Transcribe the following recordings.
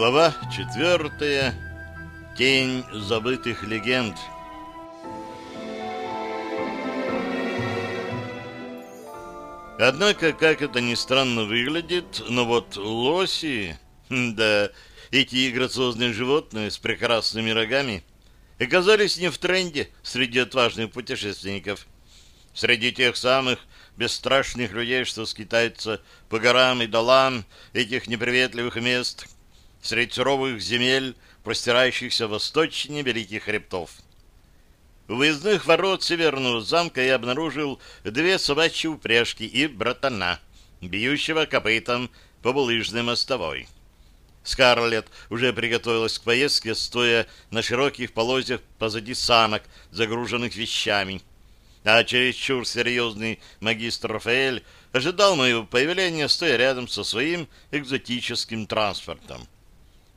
Глава четвертая. Тень забытых легенд. Однако, как это ни странно выглядит, но вот лоси, да, эти грациозные животные с прекрасными рогами, оказались не в тренде среди отважных путешественников. Среди тех самых бесстрашных людей, что скитаются по горам и долам этих неприветливых мест, среди суровых земель, простирающихся восточнее великих хребтов. У выездных ворот северного замка я обнаружил две собачьи упряжки и братана, бьющего копытом по булыжной мостовой. Скарлетт уже приготовилась к поездке, стоя на широких полозьях позади санок, загруженных вещами. А чересчур серьезный магистр Рафаэль ожидал моего появления, стоя рядом со своим экзотическим транспортом.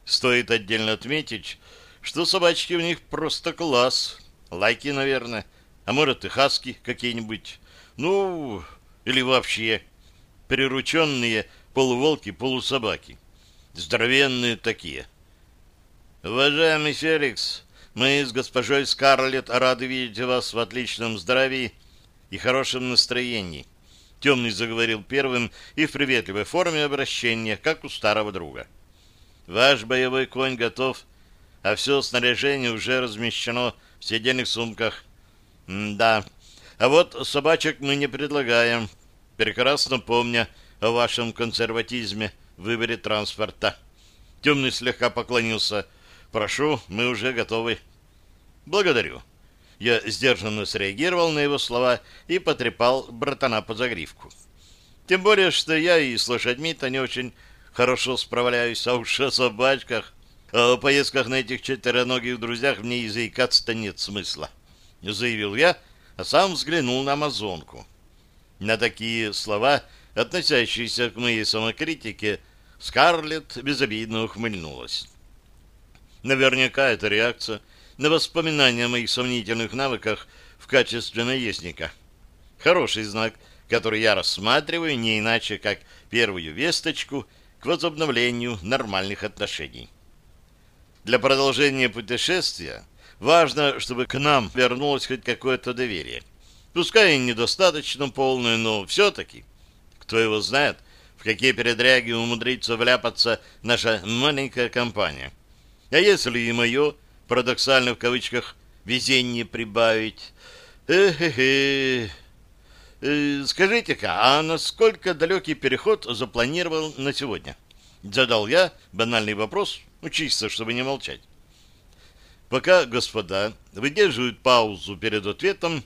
Стоит отдельно отметить, что собачки у них просто класс. Лайки, наверное. А может и хаски какие-нибудь. Ну, или вообще прирученные полуволки-полусобаки. Здоровенные такие. Уважаемый Феликс, мы с госпожой Скарлетт рады видеть вас в отличном здравии и хорошем настроении. Темный заговорил первым и в приветливой форме обращения, как у старого друга. Ваш боевой конь готов, а все снаряжение уже размещено в седельных сумках. Да, а вот собачек мы не предлагаем, прекрасно помня о вашем консерватизме в выборе транспорта. Темный слегка поклонился. Прошу, мы уже готовы. Благодарю. Я сдержанно среагировал на его слова и потрепал братана по загривку. Тем более, что я и с лошадьми-то не очень хорошо справляюсь, а уж о собачках. А о поездках на этих четвероногих друзьях мне и заикаться-то нет смысла, заявил я, а сам взглянул на амазонку. На такие слова, относящиеся к моей самокритике, Скарлетт безобидно ухмыльнулась. Наверняка это реакция на воспоминания о моих сомнительных навыках в качестве наездника. Хороший знак, который я рассматриваю не иначе, как первую весточку — к возобновлению нормальных отношений. Для продолжения путешествия важно, чтобы к нам вернулось хоть какое-то доверие. Пускай и недостаточно полное, но все-таки, кто его знает, в какие передряги умудрится вляпаться наша маленькая компания. А если и мое, парадоксально в кавычках, везение прибавить... Эх-эх-эх... Э, скажите-ка, а насколько далекий переход запланировал на сегодня? Задал я банальный вопрос, ну, чисто, чтобы не молчать. Пока господа выдерживают паузу перед ответом,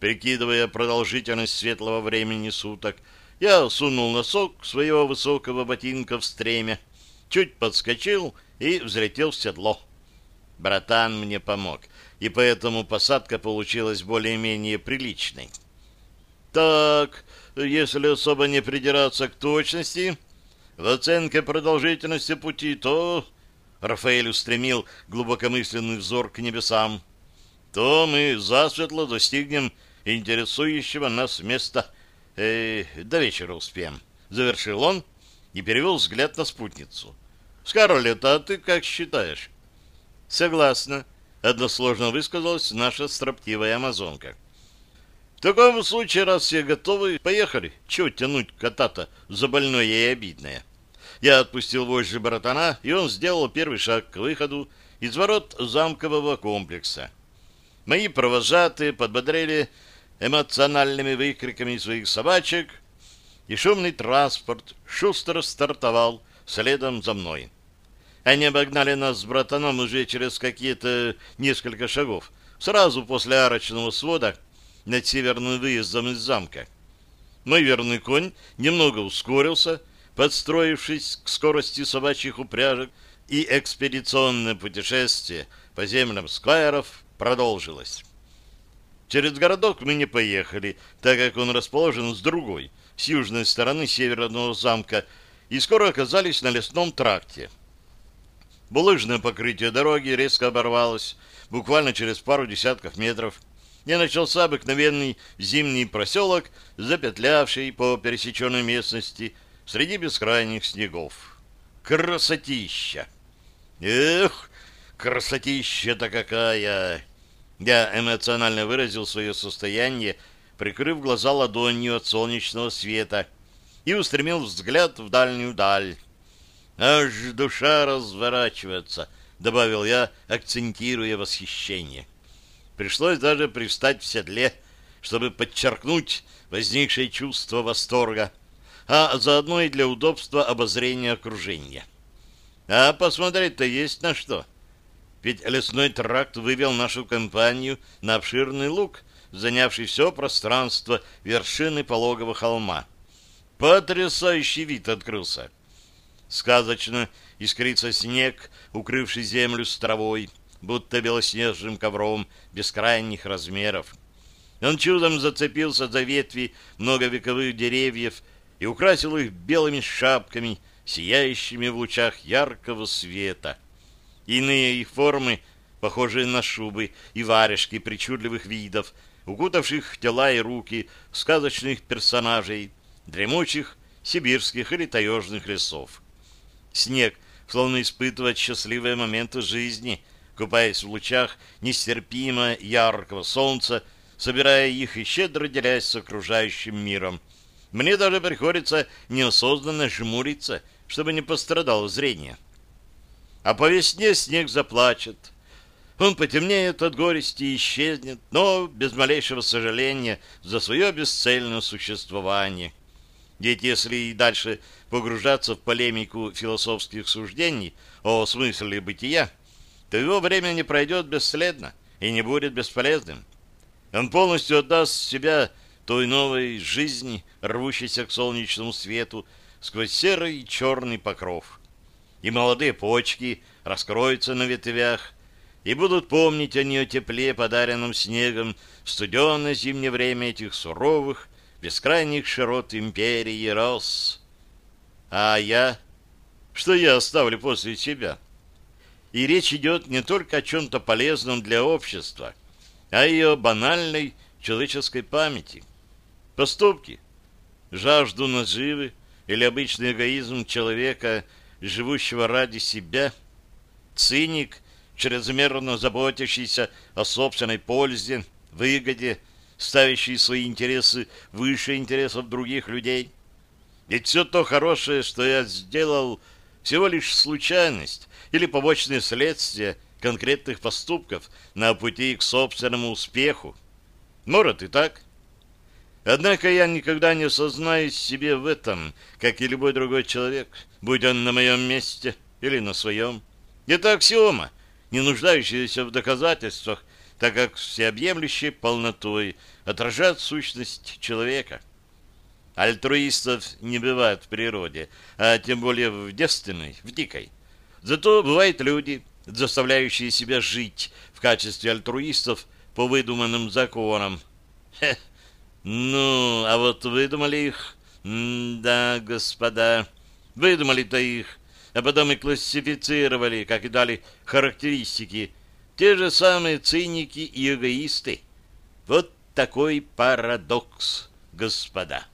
прикидывая продолжительность светлого времени суток, я сунул носок своего высокого ботинка в стремя, чуть подскочил и взлетел в седло. Братан мне помог, и поэтому посадка получилась более-менее приличной. Так, если особо не придираться к точности, в оценке продолжительности пути, то... Рафаэль устремил глубокомысленный взор к небесам. То мы засветло достигнем интересующего нас места. Э, до вечера успеем. Завершил он и перевел взгляд на спутницу. Скарлетт, а ты как считаешь? Согласна. Односложно высказалась наша строптивая амазонка. В таком случае, раз все готовы, поехали. Чего тянуть кота-то за больное и обидное? Я отпустил вожжи братана, и он сделал первый шаг к выходу из ворот замкового комплекса. Мои провожатые подбодрили эмоциональными выкриками своих собачек, и шумный транспорт шустро стартовал следом за мной. Они обогнали нас с братаном уже через какие-то несколько шагов, сразу после арочного свода, над северным выездом из замка. Мой верный конь немного ускорился, подстроившись к скорости собачьих упряжек, и экспедиционное путешествие по землям сквайров продолжилось. Через городок мы не поехали, так как он расположен с другой, с южной стороны северного замка, и скоро оказались на лесном тракте. Булыжное покрытие дороги резко оборвалось, буквально через пару десятков метров, и начался обыкновенный зимний проселок, запетлявший по пересеченной местности среди бескрайних снегов. Красотища! Эх, красотища-то какая! Я эмоционально выразил свое состояние, прикрыв глаза ладонью от солнечного света и устремил взгляд в дальнюю даль. «Аж душа разворачивается», — добавил я, акцентируя восхищение. Пришлось даже привстать в седле, чтобы подчеркнуть возникшее чувство восторга, а заодно и для удобства обозрения окружения. А посмотреть-то есть на что. Ведь лесной тракт вывел нашу компанию на обширный луг, занявший все пространство вершины пологого холма. Потрясающий вид открылся. Сказочно искрится снег, укрывший землю с травой, будто белоснежным ковром бескрайних размеров. Он чудом зацепился за ветви многовековых деревьев и украсил их белыми шапками, сияющими в лучах яркого света. Иные их формы, похожие на шубы и варежки причудливых видов, укутавших тела и руки сказочных персонажей, дремучих сибирских или таежных лесов. Снег, словно испытывает счастливые моменты жизни, купаясь в лучах нестерпимо яркого солнца, собирая их и щедро делясь с окружающим миром. Мне даже приходится неосознанно жмуриться, чтобы не пострадало зрение. А по весне снег заплачет. Он потемнеет от горести и исчезнет, но без малейшего сожаления за свое бесцельное существование. Ведь если и дальше погружаться в полемику философских суждений о смысле бытия, то его время не пройдет бесследно и не будет бесполезным. Он полностью отдаст себя той новой жизни, рвущейся к солнечному свету сквозь серый и черный покров. И молодые почки раскроются на ветвях, и будут помнить они о тепле, подаренном снегом в студенное зимнее время этих суровых, бескрайних широт империи рос. А я? Что я оставлю после себя? И речь идет не только о чем-то полезном для общества, а и о банальной человеческой памяти. Поступки, жажду наживы или обычный эгоизм человека, живущего ради себя, циник, чрезмерно заботящийся о собственной пользе, выгоде, ставящий свои интересы выше интересов других людей. Ведь все то хорошее, что я сделал, всего лишь случайность или побочные следствия конкретных поступков на пути к собственному успеху. Может и так. Однако я никогда не осознаюсь себе в этом, как и любой другой человек, будь он на моем месте или на своем. Это аксиома, не нуждающаяся в доказательствах, так как всеобъемлющей полнотой отражает сущность человека. Альтруистов не бывает в природе, а тем более в девственной, в дикой. Зато бывают люди, заставляющие себя жить в качестве альтруистов по выдуманным законам. Хе. Ну, а вот выдумали их... Да, господа, выдумали-то их, а потом и классифицировали, как и дали характеристики. Те же самые циники и эгоисты. Вот такой парадокс, господа.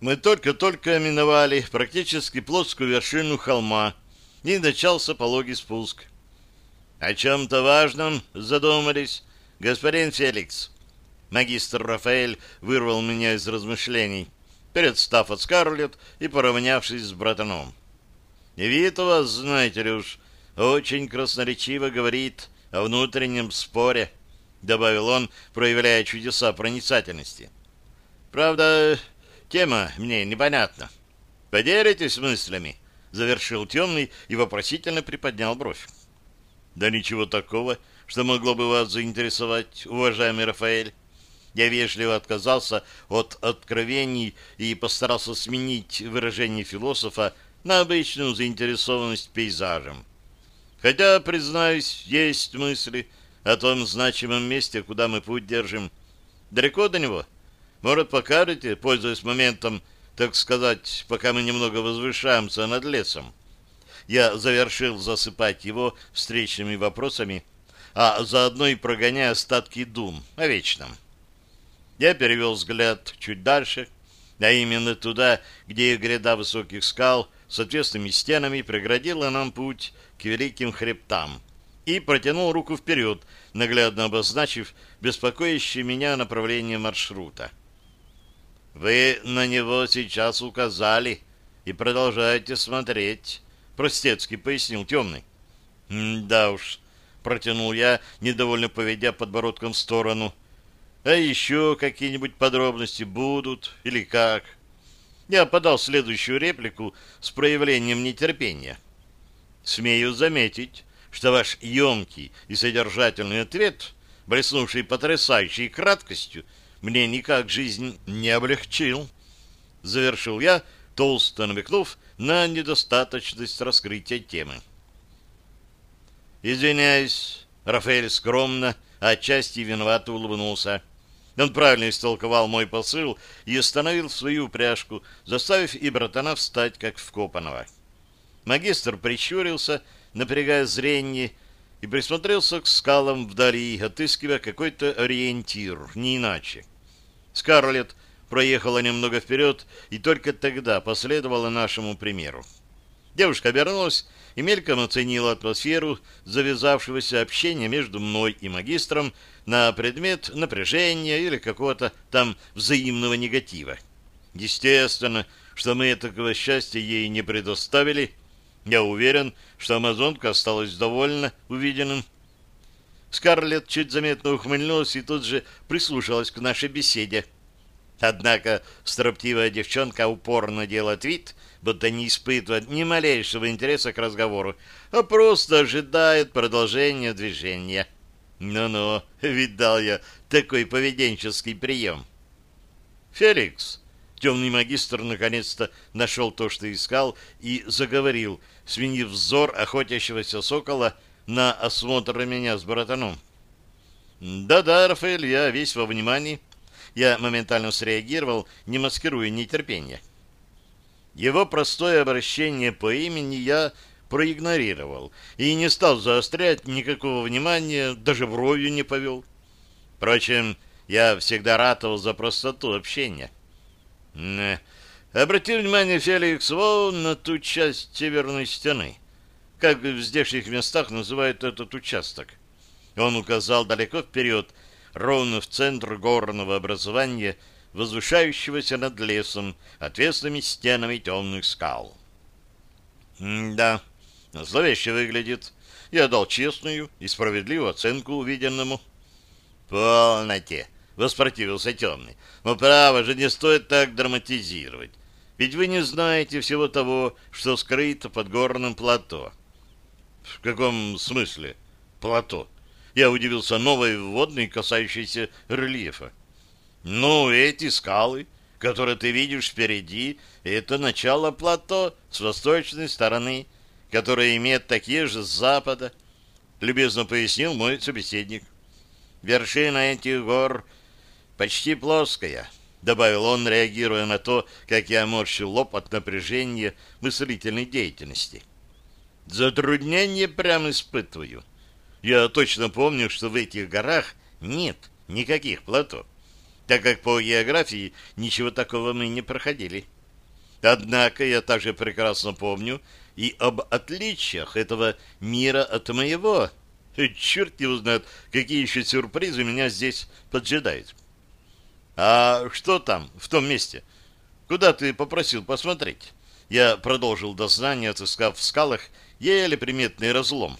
Мы только-только миновали практически плоскую вершину холма, и начался пологий спуск. О чем-то важном задумались, господин Феликс. Магистр Рафаэль вырвал меня из размышлений, перестав от Скарлетт и поравнявшись с братаном. Вид у вас, знаете ли уж, очень красноречиво говорит о внутреннем споре, добавил он, проявляя чудеса проницательности. Правда, тема мне непонятна. Поделитесь мыслями, завершил темный и вопросительно приподнял бровь. Да ничего такого, что могло бы вас заинтересовать, уважаемый Рафаэль. Я вежливо отказался от откровений и постарался сменить выражение философа на обычную заинтересованность пейзажем. Хотя, признаюсь, есть мысли о том значимом месте, куда мы путь держим. Далеко до него? Может, покажете, пользуясь моментом, так сказать, пока мы немного возвышаемся над лесом? Я завершил засыпать его встречными вопросами, а заодно и прогоняя остатки дум о вечном. Я перевел взгляд чуть дальше, а именно туда, где гряда высоких скал с отвесными стенами преградила нам путь к великим хребтам и протянул руку вперед, наглядно обозначив беспокоящее меня направление маршрута. «Вы на него сейчас указали и продолжаете смотреть», — простецкий пояснил темный. «Да уж», — протянул я, недовольно поведя подбородком в сторону. «А еще какие-нибудь подробности будут или как?» Я подал следующую реплику с проявлением нетерпения. «Смею заметить, что ваш емкий и содержательный ответ, блеснувший потрясающей краткостью, мне никак жизнь не облегчил». Завершил я, толсто намекнув на недостаточность раскрытия темы. «Извиняюсь», — Рафаэль скромно, отчасти виновато улыбнулся. Он правильно истолковал мой посыл и остановил свою упряжку, заставив и братана встать, как вкопанного. Магистр прищурился, напрягая зрение, и присмотрелся к скалам вдали, отыскивая какой-то ориентир, не иначе. Скарлетт проехала немного вперед и только тогда последовала нашему примеру. Девушка обернулась и мельком оценила атмосферу завязавшегося общения между мной и магистром на предмет напряжения или какого-то там взаимного негатива. Естественно, что мы такого счастья ей не предоставили. Я уверен, что амазонка осталась довольна увиденным. Скарлетт чуть заметно ухмыльнулась и тут же прислушалась к нашей беседе. Однако строптивая девчонка упорно делает вид, будто не испытывает ни малейшего интереса к разговору, а просто ожидает продолжения движения. Ну-ну, видал я такой поведенческий прием. «Феликс!» Темный магистр наконец-то нашел то, что искал, и заговорил, свинив взор охотящегося сокола на осмотр меня с братаном. «Да-да, Рафаэль, я весь во внимании». Я моментально среагировал, не маскируя нетерпение. Его простое обращение по имени я проигнорировал и не стал заострять никакого внимания, даже бровью не повел. Впрочем, я всегда ратовал за простоту общения. Не. Обрати внимание, Феликс, вон на ту часть северной стены. Как в здешних местах называют этот участок? Он указал далеко вперед, ровно в центр горного образования, возвышающегося над лесом, отвесными стенами темных скал. Да, Зловеще выглядит. Я дал честную и справедливую оценку увиденному. «Полноте!» — воспротивился темный. «Но право же не стоит так драматизировать. Ведь вы не знаете всего того, что скрыто под горным плато». «В каком смысле плато?» Я удивился новой вводной, касающейся рельефа. «Ну, эти скалы, которые ты видишь впереди, это начало плато с восточной стороны» которая имеет такие же с запада, любезно пояснил мой собеседник. Вершина этих гор почти плоская, добавил он, реагируя на то, как я морщил лоб от напряжения мыслительной деятельности. Затруднение прямо испытываю. Я точно помню, что в этих горах нет никаких плато, так как по географии ничего такого мы не проходили. Однако я также прекрасно помню, и об отличиях этого мира от моего. Черт его знает, какие еще сюрпризы меня здесь поджидают. А что там, в том месте? Куда ты попросил посмотреть? Я продолжил дознание, отыскав в скалах еле приметный разлом.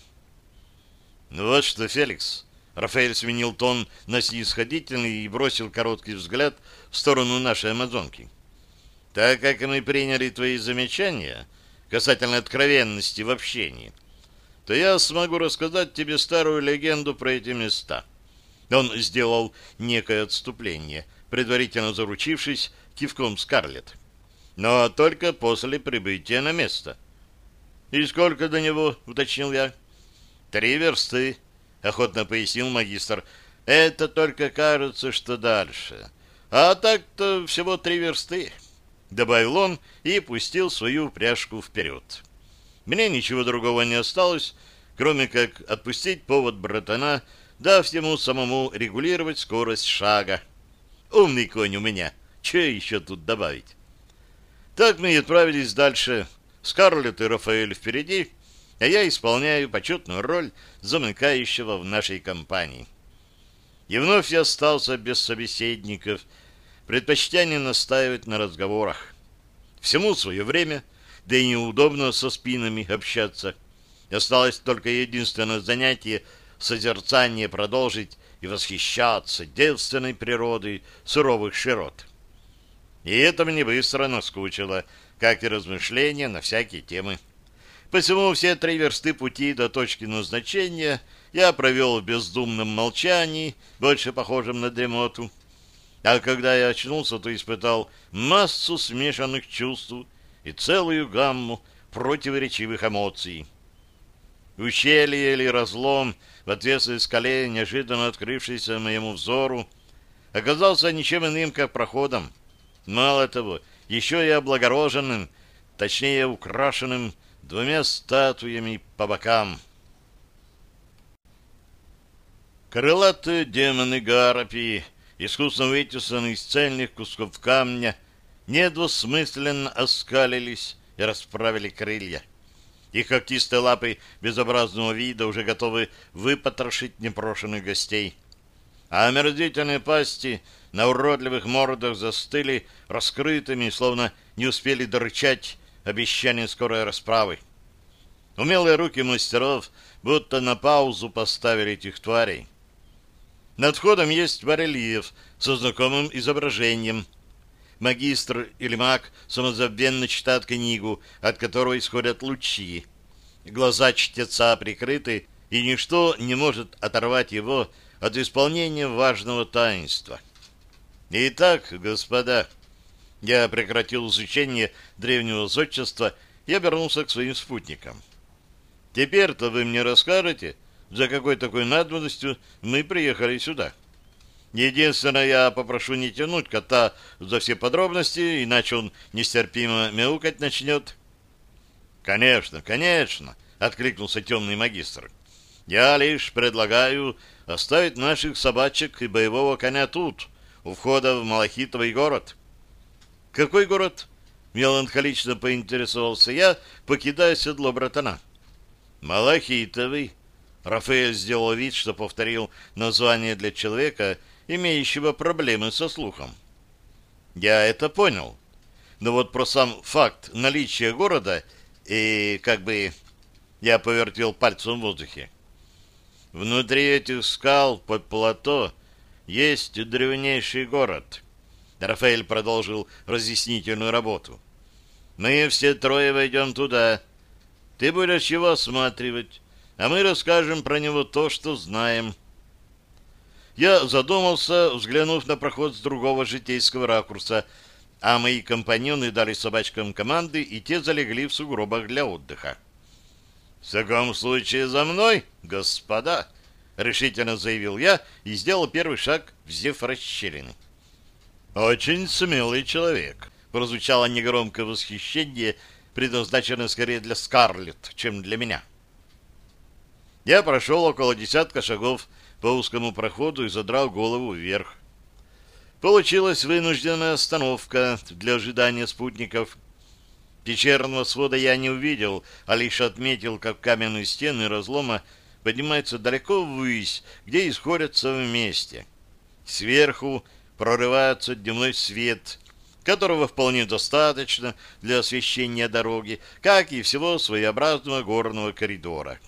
Ну вот что, Феликс. Рафаэль сменил тон на снисходительный и бросил короткий взгляд в сторону нашей амазонки. Так как мы приняли твои замечания, касательно откровенности в общении, то я смогу рассказать тебе старую легенду про эти места. Он сделал некое отступление, предварительно заручившись кивком Скарлетт. Но только после прибытия на место. «И сколько до него?» — уточнил я. «Три версты», — охотно пояснил магистр. «Это только кажется, что дальше. А так-то всего три версты». — добавил он и пустил свою пряжку вперед. Мне ничего другого не осталось, кроме как отпустить повод братана, дав ему самому регулировать скорость шага. Умный конь у меня, что еще тут добавить? Так мы и отправились дальше, Скарлетт и Рафаэль впереди, а я исполняю почетную роль замыкающего в нашей компании. И вновь я остался без собеседников, предпочтя не настаивать на разговорах. Всему свое время, да и неудобно со спинами общаться. Осталось только единственное занятие — созерцание продолжить и восхищаться девственной природой суровых широт. И это мне быстро наскучило, как и размышления на всякие темы. Посему все три версты пути до точки назначения я провел в бездумном молчании, больше похожем на дремоту. А когда я очнулся, то испытал массу смешанных чувств и целую гамму противоречивых эмоций. Ущелье или разлом в ответственной скале, неожиданно открывшийся моему взору, оказался ничем иным, как проходом. Мало того, еще и облагороженным, точнее украшенным двумя статуями по бокам. Крылатые демоны Гарпии, искусно вытесанные из цельных кусков камня, недвусмысленно оскалились и расправили крылья. Их когтистые лапы безобразного вида уже готовы выпотрошить непрошенных гостей. А омерзительные пасти на уродливых мордах застыли раскрытыми, словно не успели дорычать обещание скорой расправы. Умелые руки мастеров будто на паузу поставили этих тварей. Над входом есть барельеф со знакомым изображением. Магистр или маг самозабвенно читает книгу, от которой исходят лучи. Глаза чтеца прикрыты, и ничто не может оторвать его от исполнения важного таинства. Итак, господа, я прекратил изучение древнего зодчества и обернулся к своим спутникам. Теперь-то вы мне расскажете, за какой такой надобностью мы приехали сюда. Единственное, я попрошу не тянуть кота за все подробности, иначе он нестерпимо мяукать начнет. Конечно, конечно, откликнулся темный магистр. Я лишь предлагаю оставить наших собачек и боевого коня тут, у входа в Малахитовый город. Какой город? Меланхолично поинтересовался я, покидая седло братана. Малахитовый. Рафаэль сделал вид, что повторил название для человека, имеющего проблемы со слухом. Я это понял. Но вот про сам факт наличия города и как бы... Я повертел пальцем в воздухе. Внутри этих скал под плато есть древнейший город. Рафаэль продолжил разъяснительную работу. Мы все трое войдем туда. Ты будешь его осматривать, а мы расскажем про него то, что знаем. Я задумался, взглянув на проход с другого житейского ракурса, а мои компаньоны дали собачкам команды, и те залегли в сугробах для отдыха. — В таком случае за мной, господа! — решительно заявил я и сделал первый шаг в зев расщелины. «Очень смелый человек», — прозвучало негромкое восхищение, предназначенное скорее для Скарлетт, чем для меня. Я прошел около десятка шагов по узкому проходу и задрал голову вверх. Получилась вынужденная остановка для ожидания спутников. Пещерного свода я не увидел, а лишь отметил, как каменные стены разлома поднимается далеко ввысь, где исходятся вместе. Сверху прорывается дневной свет, которого вполне достаточно для освещения дороги, как и всего своеобразного горного коридора.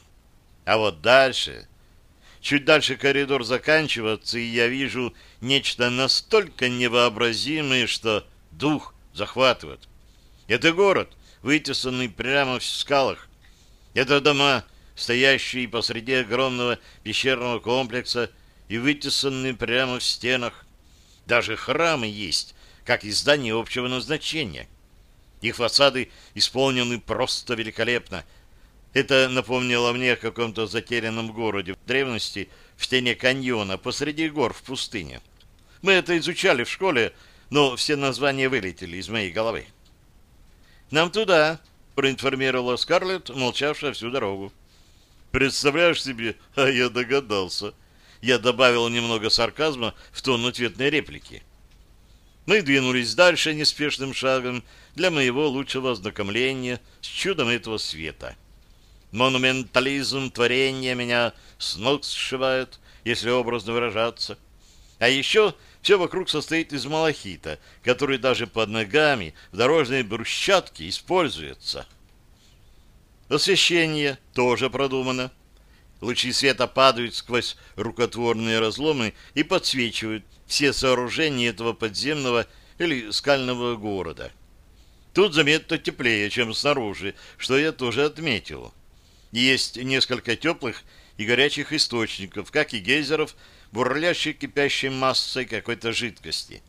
А вот дальше... Чуть дальше коридор заканчивается, и я вижу нечто настолько невообразимое, что дух захватывает. Это город, вытесанный прямо в скалах. Это дома, стоящие посреди огромного пещерного комплекса и вытесанные прямо в стенах. Даже храмы есть, как и здания общего назначения. Их фасады исполнены просто великолепно. Это напомнило мне о каком-то затерянном городе в древности в стене каньона посреди гор в пустыне. Мы это изучали в школе, но все названия вылетели из моей головы. «Нам туда», — проинформировала Скарлетт, молчавшая всю дорогу. Представляешь себе, а я догадался. Я добавил немного сарказма в тон ответной реплики. Мы двинулись дальше неспешным шагом для моего лучшего ознакомления с чудом этого света. Монументализм творения меня с ног сшивает, если образно выражаться. А еще все вокруг состоит из малахита, который даже под ногами в дорожной брусчатке используется. Освещение тоже продумано. Лучи света падают сквозь рукотворные разломы и подсвечивают все сооружения этого подземного или скального города. Тут заметно теплее, чем снаружи, что я тоже отметил. Есть несколько теплых и горячих источников, как и гейзеров, бурлящих кипящей массой какой-то жидкости.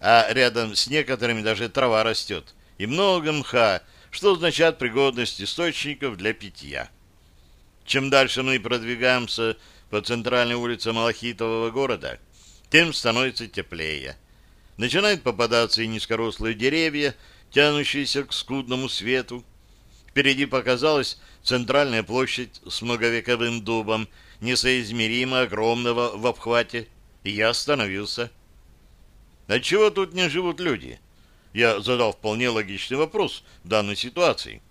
А рядом с некоторыми даже трава растет, и много мха, что означает пригодность источников для питья. Чем дальше мы продвигаемся по центральной улице Малахитового города, тем становится теплее. Начинают попадаться и низкорослые деревья, тянущиеся к скудному свету. Впереди показалась центральная площадь с многовековым дубом, несоизмеримо огромного в обхвате, и я остановился. А чего тут не живут люди? Я задал вполне логичный вопрос в данной ситуации.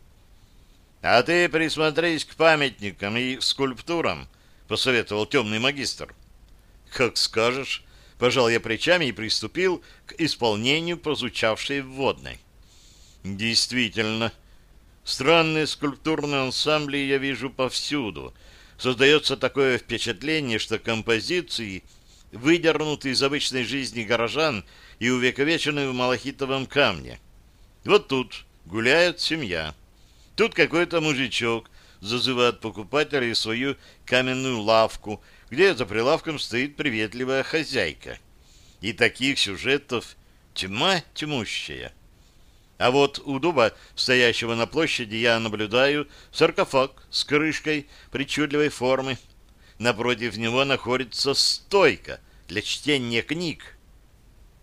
«А ты присмотрись к памятникам и скульптурам», — посоветовал темный магистр. «Как скажешь», — пожал я плечами и приступил к исполнению прозвучавшей вводной. «Действительно, странные скульптурные ансамбли я вижу повсюду. Создается такое впечатление, что композиции выдернуты из обычной жизни горожан и увековечены в малахитовом камне. Вот тут гуляет семья». Тут какой-то мужичок зазывает покупателей в свою каменную лавку, где за прилавком стоит приветливая хозяйка. И таких сюжетов тьма тьмущая. А вот у дуба, стоящего на площади, я наблюдаю саркофаг с крышкой причудливой формы. Напротив него находится стойка для чтения книг.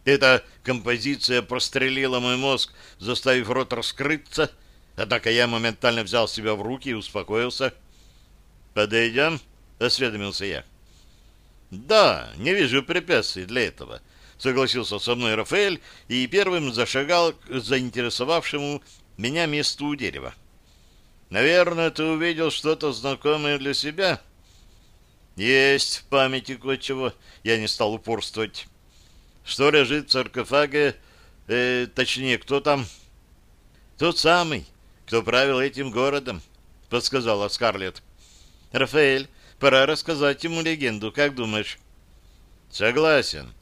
Эта композиция прострелила мой мозг, заставив рот раскрыться, Однако я моментально взял себя в руки и успокоился. «Подойдем?» — осведомился я. «Да, не вижу препятствий для этого», — согласился со мной Рафаэль и первым зашагал к заинтересовавшему меня месту у дерева. «Наверное, ты увидел что-то знакомое для себя?» «Есть в памяти кое-чего», — я не стал упорствовать. «Что лежит в саркофаге? Э, точнее, кто там?» «Тот самый, кто правил этим городом, — подсказала Скарлетт. — Рафаэль, пора рассказать ему легенду, как думаешь? — Согласен.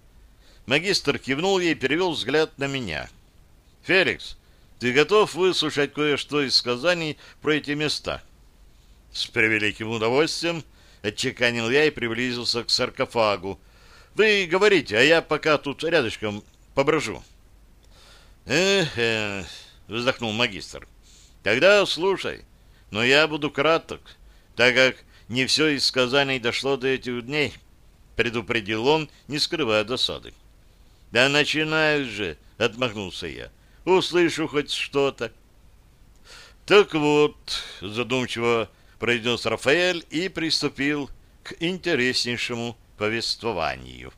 Магистр кивнул ей и перевел взгляд на меня. — Феликс, ты готов выслушать кое-что из сказаний про эти места? — С превеликим удовольствием отчеканил я и приблизился к саркофагу. — Вы говорите, а я пока тут рядышком поброжу. — Эх, — вздохнул магистр, — Тогда слушай, но я буду краток, так как не все из сказаний дошло до этих дней, предупредил он, не скрывая досады. Да начинаю же, отмахнулся я. Услышу хоть что-то. Так вот, задумчиво произнес Рафаэль и приступил к интереснейшему повествованию.